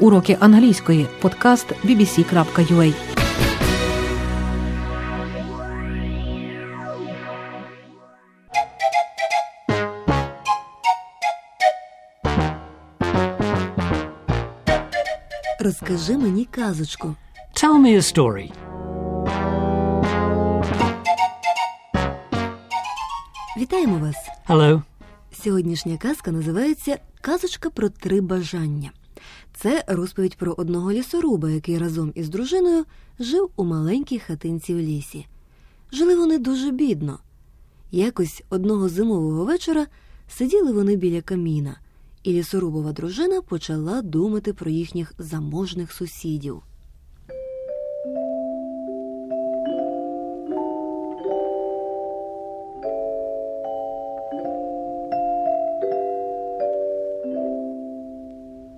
Уроки англійської. Подкаст bbc.ua Розкажи мені казочку. Tell me a story. Вітаємо вас! Hello. Сьогоднішня казка називається Казочка про три бажання. Це розповідь про одного лісоруба, який разом із дружиною жив у маленькій хатинці в лісі. Жили вони дуже бідно. Якось одного зимового вечора сиділи вони біля каміна, і лісорубова дружина почала думати про їхніх заможних сусідів.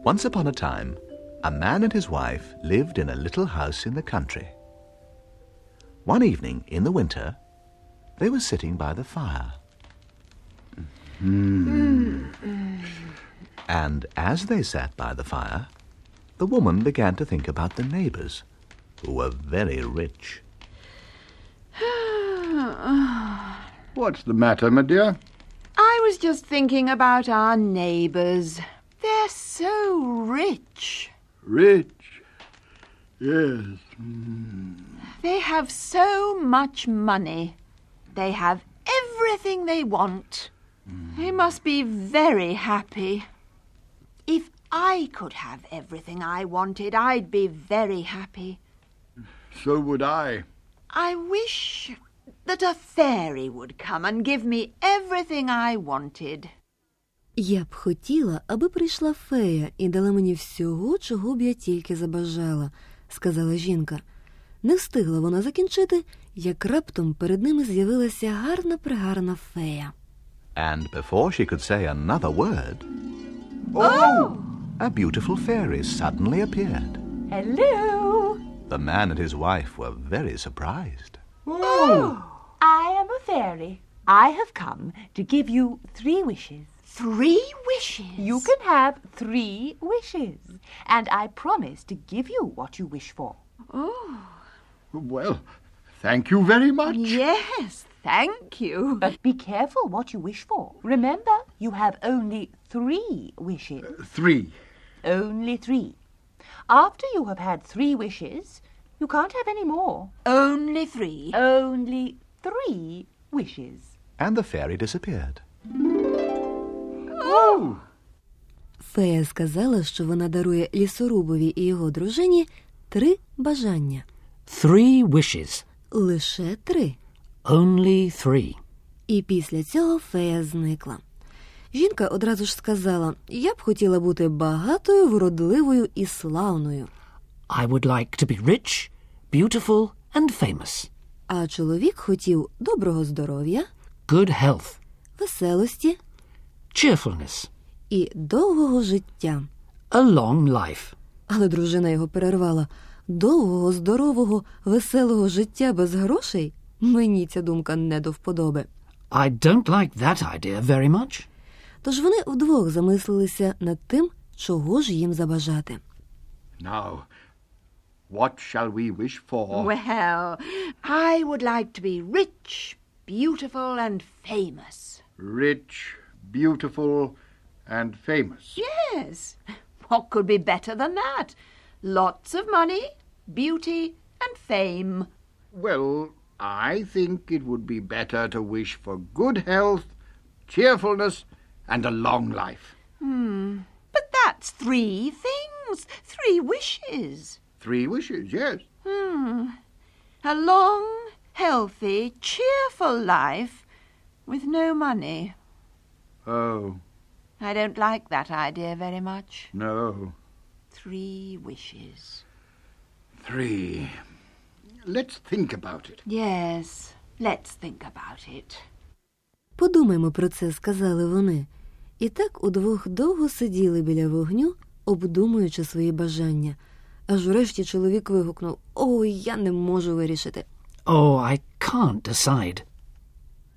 Once upon a time, a man and his wife lived in a little house in the country. One evening in the winter, they were sitting by the fire. Hmm. And as they sat by the fire, the woman began to think about the neighbors, who were very rich. What's the matter, my dear? I was just thinking about our neighbours. So rich. Rich. Yes. Mm. They have so much money. They have everything they want. They must be very happy. If I could have everything I wanted, I'd be very happy. So would I. I wish that a fairy would come and give me everything I wanted. Я б хотіла, аби прийшла фея і дала мені всього, чого б я тільки забажала, сказала жінка. Не встигла вона закінчити, як раптом перед ними з'явилася гарна пригарна фея. And before she could say another word, oh! a beautiful fairy suddenly appeared. Hello. The man and his wife were very surprised. Oh! I am a fairy. I have come to give you three wishes. Three wishes. You can have three wishes, and I promise to give you what you wish for. Oh. Well, thank you very much. Yes, thank you. But be careful what you wish for. Remember, you have only three wishes. Uh, three. Only three. After you have had three wishes, you can't have any more. Only three. Only three wishes. And the fairy disappeared. Фея сказала, що вона дарує лісорубові і його дружині три бажання. Three wishes. Лише три. Only three. І після цього фея зникла. Жінка одразу ж сказала: Я б хотіла бути багатою, вродливою і славною. I would like to be rich, beautiful, and famous. А чоловік хотів доброго здоров'я, Good health, веселості cheerfulness, і довгого життя. a long life. Але дружина його перервала довгого, здорового, веселого життя без грошей. Мені ця думка не до вподоби. I don't like that idea very much. Тож вони вдвох замислилися над тим, чого ж їм забажати. Now, what shall we wish for? Well, I would like to be rich, beautiful, and famous. Rich, beautiful, and famous. Yes. What could be better than that? Lots of money, beauty, and fame. Well, I think it would be better to wish for good health, cheerfulness, and a long life. Hmm. But that's three things, three wishes. Three wishes, yes. Hmm. A long, healthy, cheerful life with no money. Oh, I don't like that idea very much. no. Three wishes. Three. Let's think about it. Yes, let's think about it. Подумаймо про це, сказали вони. І так удвох довго сиділи біля вогню, обдумуючи свої бажання. Аж врешті чоловік вигукнув Ой, я не можу вирішити. Oh, I can't decide.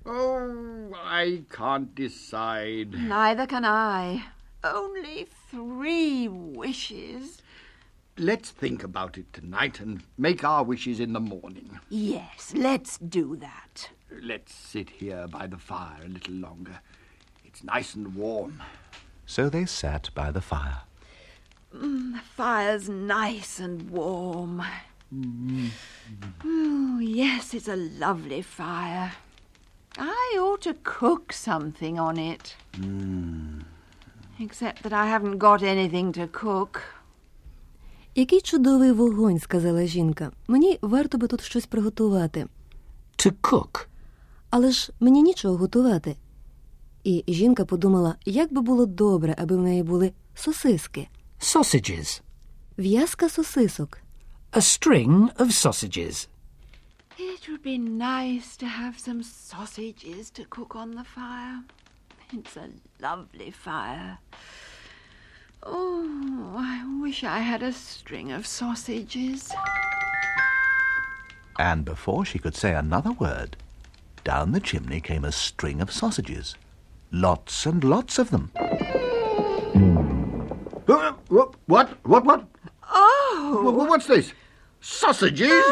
Oh, I can't decide. Neither can I. Only three wishes. let's think about it tonight and make our wishes in the morning. Yes, let's do that. Let's sit here by the fire a little longer. It's nice and warm. So they sat by the fire. Mm, the fire's nice and warm. Mm-hmm. Oh, yes, it's a lovely fire. I ought to cook something on it. Except that I haven't got anything to cook. Який чудовий вогонь, сказала жінка. Мені варто би тут щось приготувати. To cook. Але ж мені нічого готувати. І жінка подумала, як би було добре, аби в неї були сосиски. Sausages. В'язка сосисок. A string of sausages. It would be nice to have some sausages to cook on the fire. It's a lovely fire. Oh, I wish I had a string of sausages. And before she could say another word, down the chimney came a string of sausages. Lots and lots of them. Uh, What? What? What? what? Oh! Wh- wh- What's this? Sausages?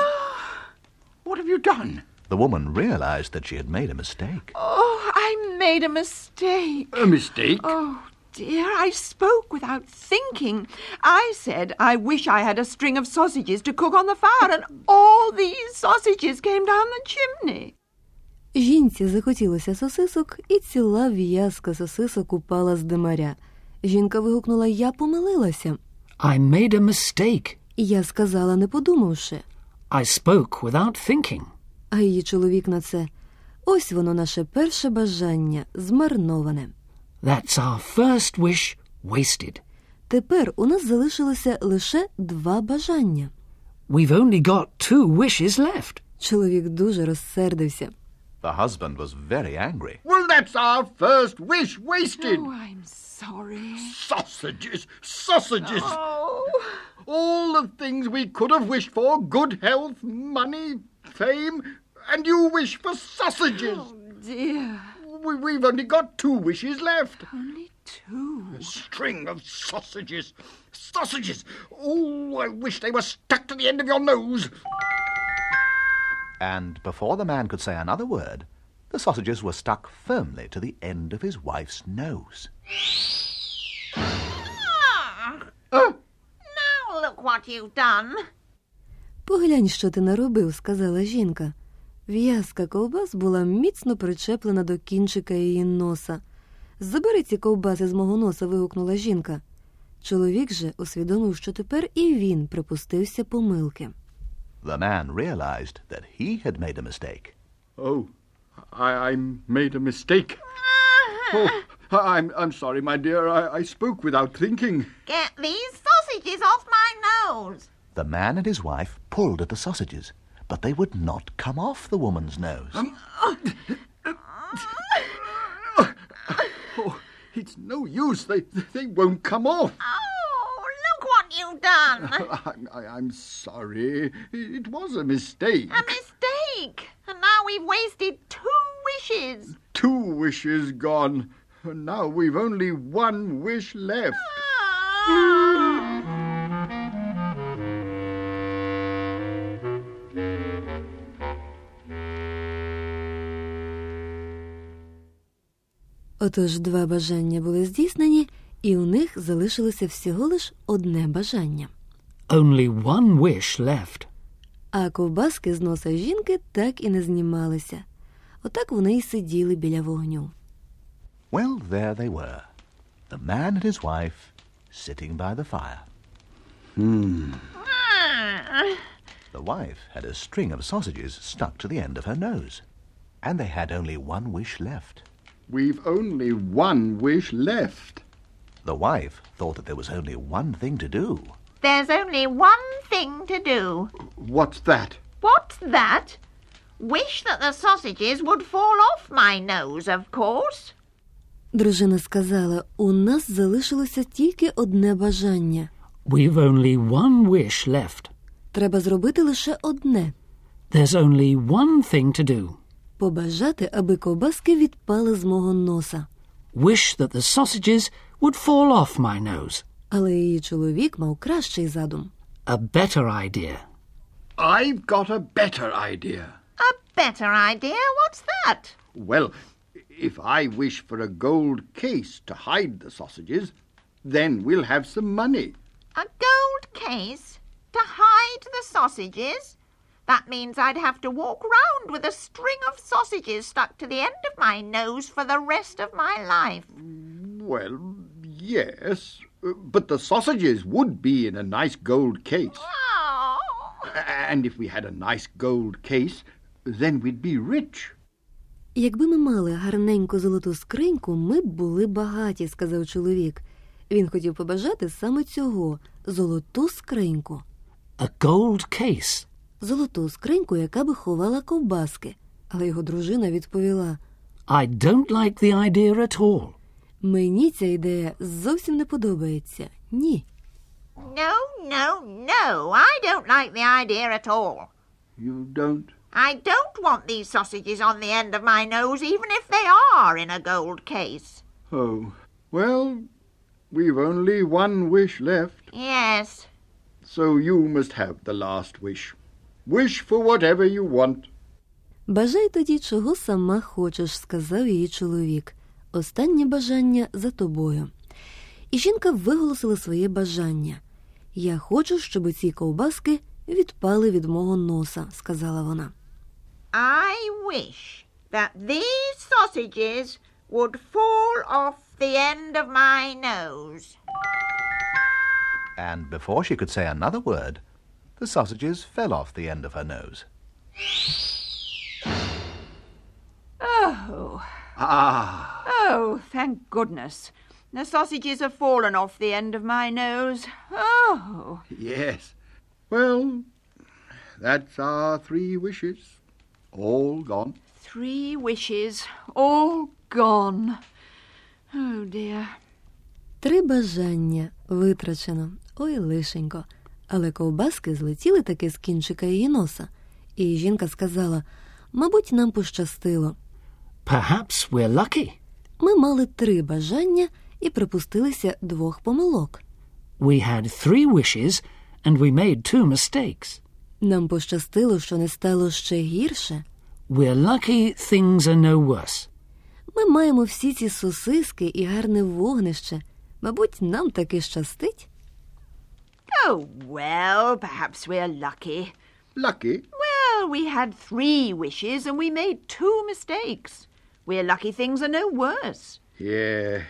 What have you done? The woman realized that she had made a mistake. Oh, I made a mistake. A mistake? Oh, dear, I spoke without thinking. I said I wish I had a string of sausages to cook on the fire, and all these sausages came down the chimney. Жінці захотілося сосисок, і ціла в'язка сосисок упала з димаря. Жінка вигукнула Я помилилася. I made a mistake. І я сказала, не подумавши. I spoke without thinking. А її чоловік на це. Ось воно наше перше бажання змарноване. That's our first wish wasted. Тепер у нас залишилося лише два бажання. We've only got two wishes left. Чоловік дуже розсердився. The husband was very angry. Well, that's our first wish wasted. Oh, I'm sorry. Sausages, sausages. Oh, All the things we could have wished for good health, money, fame, and you wish for sausages. Oh, dear. We, we've only got two wishes left. Only two. A string of sausages. Sausages! Oh, I wish they were stuck to the end of your nose. And before the man could say another word, the sausages were stuck firmly to the end of his wife's nose. Now look what you've done. Поглянь, що ти наробив, сказала жінка. В'язка ковбас була міцно причеплена до кінчика її носа. Забери ці ковбаси з мого носа. вигукнула жінка. Чоловік же усвідомив, що тепер і він припустився помилки. The man realized that he had made a mistake. Oh, I, I made a mistake. Ah. Oh, I'm, I'm sorry, my dear. I, I spoke without thinking. Get these sausages off my nose. The man and his wife pulled at the sausages, but they would not come off the woman's nose. Um, ah. Oh, it's no use. They, they won't come off. Oh, look what you've done. I, I, I'm sorry. It was a mistake. A mistake. And now we've wasted two wishes. Two wishes gone. And now we've only one wish left. Отож два бажання були здійснені, і у них залишилося всього лиш одне бажання. Only one wish left. А ковбаски з носа жінки так і не знімалися. Отак вони й сиділи біля вогню. Well, there they were. The man and his wife sitting by the fire. The wife had a string of sausages stuck to the end of her nose. And they had only one wish left. We've only one wish left. The wife thought that there was only one thing to do. There's only one thing to do. What's that? What's that? Wish that the sausages would fall off my nose, of course. Дружина сказала: у нас залишилося тільки одне бажання. We've only one wish left. Треба зробити лише одне There's only one thing to do. побажати, аби ковбаски відпали з мого носа. Wish that the sausages would fall off my nose. Але її чоловік мав кращий задум. a better idea. I've got a better idea. A better idea? What's that? Well, if I wish for a gold case to hide the sausages, then we'll have some money. A gold case? To hide the sausages? That means I'd have to walk round with a string of sausages stuck to the end of my nose for the rest of my life. Well, yes, but the sausages would be in a nice gold case. Oh. And if we had a nice gold case, then we'd be rich. Якби ми мали гарненьку золоту скриньку, ми б були багаті, сказав чоловік. Він хотів побажати саме цього золоту скриньку. A gold case. Золоту скриньку, яка би ховала ковбаски. Але його дружина відповіла: I don't like the idea at all. Мені ця ідея зовсім не подобається. Ні. No, no, no. I don't like the idea at all. You don't? I don't want these sausages on the end of my nose, even if they are in a gold case. Oh, well, we've only one wish left, Yes. so you must have the last wish. Wish for whatever you want. Бажай тоді, чого сама хочеш, сказав її чоловік. Останнє бажання за тобою. І жінка виголосила своє бажання. Я хочу, щоб ці ковбаски відпали від мого носа, сказала вона. I wish that these sausages would fall off the end of my nose. And before she could say another word, the sausages fell off the end of her nose. Oh, Ah, oh, thank goodness. The sausages have fallen off the end of my nose. Oh, yes. Well, that's our three wishes. All gone. three wishes, all gone. Oh dear. Три бажання витрачено. Ой, лишенько. Але ковбаски злетіли таки з кінчика її носа. І жінка сказала: Мабуть, нам пощастило. Perhaps we're lucky. Ми мали три бажання і припустилися двох помилок. We had three wishes and we made two mistakes. Нам пощастило, що не стало ще гірше. We're lucky things are no worse. Ми маємо всі ці сосиски і гарне вогнище. Мабуть, нам таки щастить. Oh, well, perhaps we're lucky. Lucky? Well, we had three wishes and we made two mistakes. We're lucky things are no worse. Yes,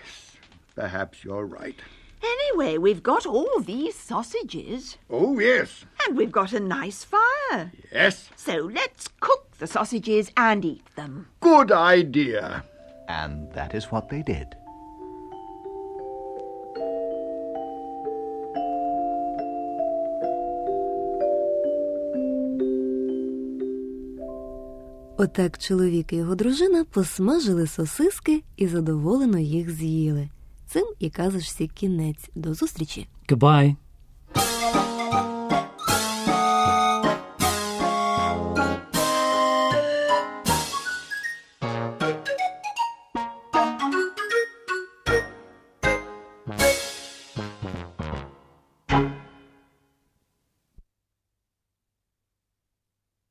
perhaps you're right. Anyway, we've got all these sausages Oh, yes. and we've got a nice fire. Yes. So let's cook the sausages and eat them. Good idea. And that is what they did. Отак чоловік і його дружина посмажили сосиски і задоволено їх з'їли. Цим і казочці кінець. До зустрічі! Goodbye.